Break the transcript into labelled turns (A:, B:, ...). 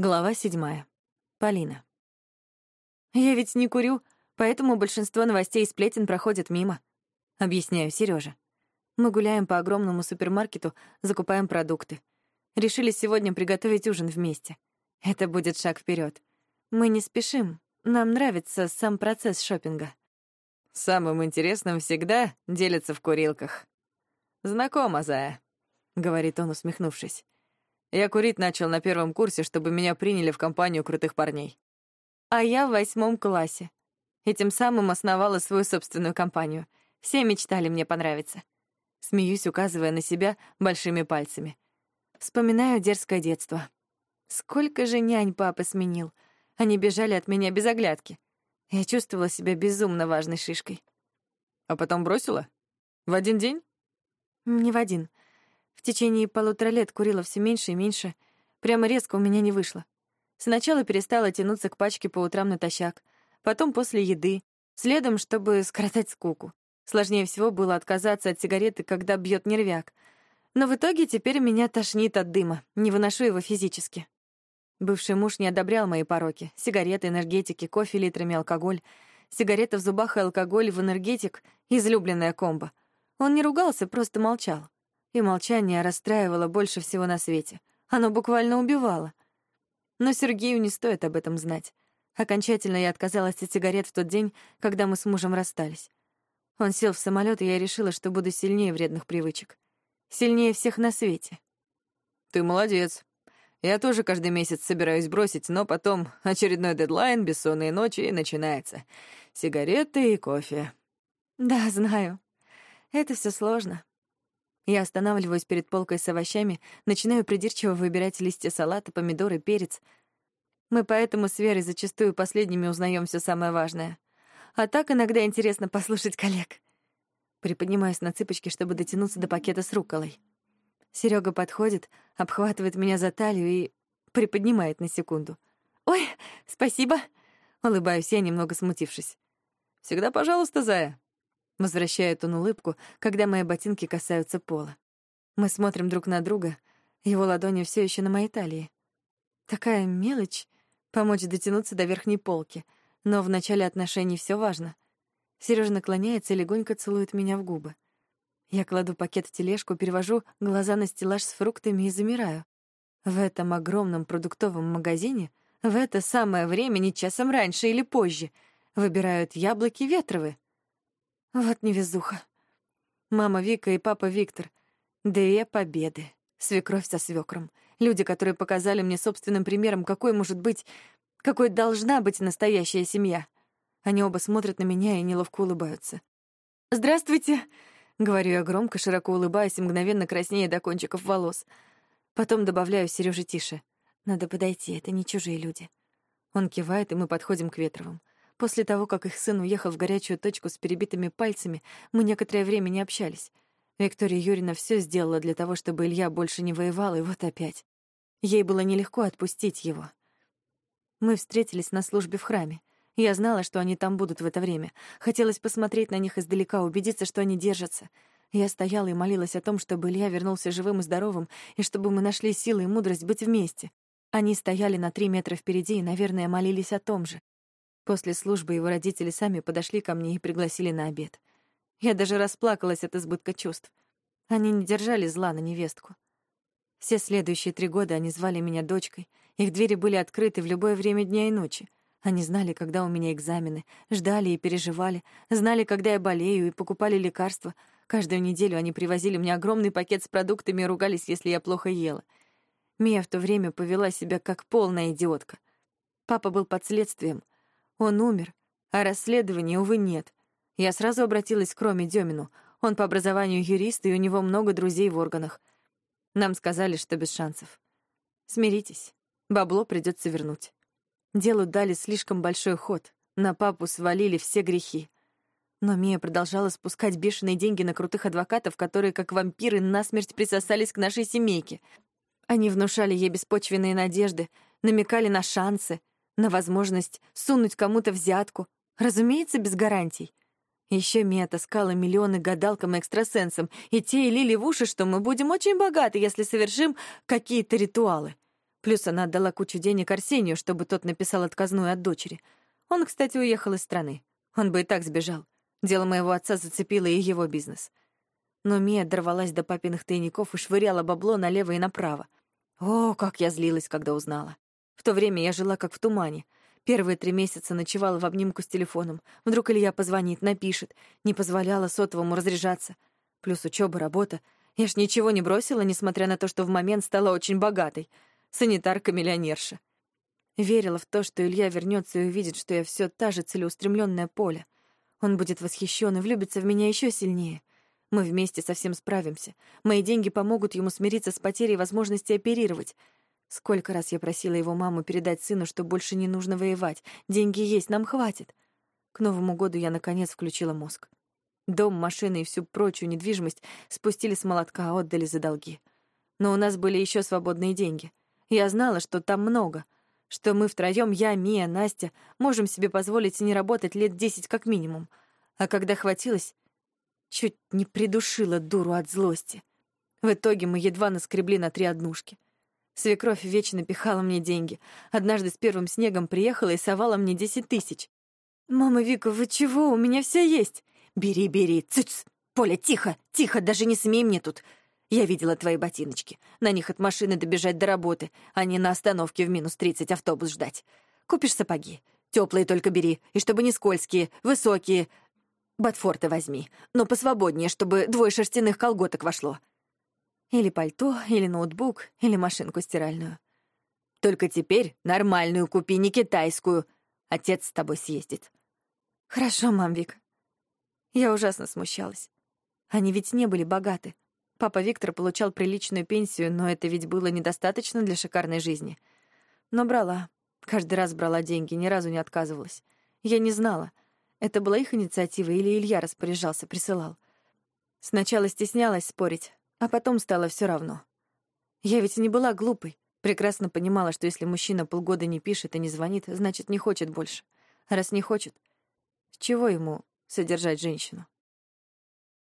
A: Глава седьмая. Полина. «Я ведь не курю, поэтому большинство новостей и сплетен проходят мимо», — объясняю Серёже. Мы гуляем по огромному супермаркету, закупаем продукты. Решили сегодня приготовить ужин вместе. Это будет шаг вперед. Мы не спешим, нам нравится сам процесс шопинга.
B: «Самым интересным всегда делятся в курилках». «Знакомо, Зая», — говорит он, усмехнувшись. Я курить начал на первом курсе, чтобы меня приняли в компанию крутых парней.
A: А я в восьмом классе. И тем самым основала свою собственную компанию. Все мечтали мне понравиться. Смеюсь, указывая на себя большими пальцами. Вспоминаю дерзкое детство. Сколько же нянь папа сменил. Они бежали от меня без оглядки. Я чувствовала себя безумно важной шишкой.
B: А потом бросила? В один день?
A: Не в один. В течение полутора лет курила все меньше и меньше. Прямо резко у меня не вышло. Сначала перестала тянуться к пачке по утрам натощак, потом после еды, следом, чтобы скоротать скуку. Сложнее всего было отказаться от сигареты, когда бьет нервяк. Но в итоге теперь меня тошнит от дыма, не выношу его физически. Бывший муж не одобрял мои пороки. Сигареты, энергетики, кофе литрами, алкоголь. Сигарета в зубах и алкоголь в энергетик — излюбленная комбо. Он не ругался, просто молчал. И молчание расстраивало больше всего на свете. Оно буквально убивало. Но Сергею не стоит об этом знать. Окончательно я отказалась от сигарет в тот день, когда мы с мужем расстались. Он сел в самолет, и я решила, что буду сильнее вредных привычек. Сильнее всех на свете.
B: Ты молодец. Я тоже каждый месяц собираюсь бросить, но потом очередной дедлайн, бессонные ночи, и начинается. Сигареты и кофе.
A: Да, знаю. Это все сложно. Я останавливаюсь перед полкой с овощами, начинаю придирчиво выбирать листья салата, помидоры, перец. Мы поэтому с Верой зачастую последними узнаем все самое важное. А так иногда интересно послушать коллег. Приподнимаюсь на цыпочки, чтобы дотянуться до пакета с рукколой. Серега подходит, обхватывает меня за талию и приподнимает на секунду. «Ой, спасибо!» — улыбаюсь я, немного смутившись.
B: «Всегда пожалуйста, Зая»,
A: Возвращает он улыбку, когда мои ботинки касаются пола. Мы смотрим друг на друга, его ладони все еще на моей талии. Такая мелочь — помочь дотянуться до верхней полки, но в начале отношений все важно. Сережа наклоняется и легонько целует меня в губы. Я кладу пакет в тележку, перевожу глаза на стеллаж с фруктами и замираю. В этом огромном продуктовом магазине в это самое время, не часом раньше или позже, выбирают яблоки ветровые. Вот невезуха. Мама Вика и папа Виктор. Две победы. Свекровь со свекром. Люди, которые показали мне собственным примером, какой может быть, какой должна быть настоящая семья. Они оба смотрят на меня и неловко улыбаются. «Здравствуйте!» — говорю я громко, широко улыбаясь и мгновенно краснея до кончиков волос. Потом добавляю Серёже тише. «Надо подойти, это не чужие люди». Он кивает, и мы подходим к Ветровым. После того, как их сын уехал в горячую точку с перебитыми пальцами, мы некоторое время не общались. Виктория Юрьевна все сделала для того, чтобы Илья больше не воевал, и вот опять. Ей было нелегко отпустить его. Мы встретились на службе в храме. Я знала, что они там будут в это время. Хотелось посмотреть на них издалека, убедиться, что они держатся. Я стояла и молилась о том, чтобы Илья вернулся живым и здоровым, и чтобы мы нашли силы и мудрость быть вместе. Они стояли на три метра впереди и, наверное, молились о том же. После службы его родители сами подошли ко мне и пригласили на обед. Я даже расплакалась от избытка чувств. Они не держали зла на невестку. Все следующие три года они звали меня дочкой. Их двери были открыты в любое время дня и ночи. Они знали, когда у меня экзамены, ждали и переживали, знали, когда я болею, и покупали лекарства. Каждую неделю они привозили мне огромный пакет с продуктами и ругались, если я плохо ела. Мия в то время повела себя как полная идиотка. Папа был под следствием, он умер, а расследования, увы, нет. Я сразу обратилась к Роме Демину. Он по образованию юрист, и у него много друзей в органах. Нам сказали, что без шансов. Смиритесь, бабло придется вернуть. Делу дали слишком большой ход, на папу свалили все грехи. Но Мия продолжала спускать бешеные деньги на крутых адвокатов, которые, как вампиры, насмерть присосались к нашей семейке. Они внушали ей беспочвенные надежды, намекали на шансы, на возможность сунуть кому-то взятку, разумеется, без гарантий. Еще Мия таскала миллионы гадалкам и экстрасенсам, и те и лили в уши, что мы будем очень богаты, если совершим какие-то ритуалы. Плюс она отдала кучу денег Арсению, чтобы тот написал отказную от дочери. Он, кстати, уехал из страны. Он бы и так сбежал. Дело моего отца зацепило и его бизнес. Но Мия дорвалась до папиных тайников и швыряла бабло налево и направо. О, как я злилась, когда узнала. В то время я жила как в тумане. Первые три месяца ночевала в обнимку с телефоном. Вдруг Илья позвонит, напишет. Не позволяла сотовому разряжаться. Плюс учеба, работа. Я ж ничего не бросила, несмотря на то, что в момент стала очень богатой. Санитарка-миллионерша. Верила в то, что Илья вернется и увидит, что я все та же целеустремленная Поля. Он будет восхищен и влюбится в меня еще сильнее. Мы вместе совсем справимся. Мои деньги помогут ему смириться с потерей возможности оперировать. Сколько раз я просила его маму передать сыну, что больше не нужно воевать. Деньги есть, нам хватит. К Новому году я, наконец, включила мозг. Дом, машины и всю прочую недвижимость спустили с молотка, а отдали за долги. Но у нас были еще свободные деньги. Я знала, что там много, что мы втроем, я, Мия, Настя, можем себе позволить не работать лет десять как минимум. А когда хватилось, чуть не придушила дуру от злости. В итоге мы едва наскребли на три однушки — Свекровь вечно пихала мне деньги. Однажды с первым снегом приехала и совала мне десять тысяч. «Мама Вика, вы чего? У меня все есть!» «Бери, бери! Цыц! Поля, тихо! Тихо! Даже не смей мне тут!» Я видела твои ботиночки. На них от машины добежать до работы, а не на остановке в минус тридцать автобус ждать. Купишь сапоги. Теплые только бери, и чтобы не скользкие, высокие. Ботфорты возьми, но посвободнее, чтобы двое шерстяных колготок вошло. Или пальто, или ноутбук, или машинку стиральную. Только теперь нормальную купи, не китайскую. Отец с тобой съездит. Хорошо, мам Вик. Я ужасно смущалась. Они ведь не были богаты. Папа Виктор получал приличную пенсию, но это ведь было недостаточно для шикарной жизни. Но брала. Каждый раз брала деньги, ни разу не отказывалась. Я не знала, это была их инициатива или Илья распоряжался, присылал. Сначала стеснялась спорить, а потом стало все равно. Я ведь не была глупой. Прекрасно понимала, что если мужчина полгода не пишет и не звонит, значит, не хочет больше. Раз не хочет, с чего ему содержать женщину?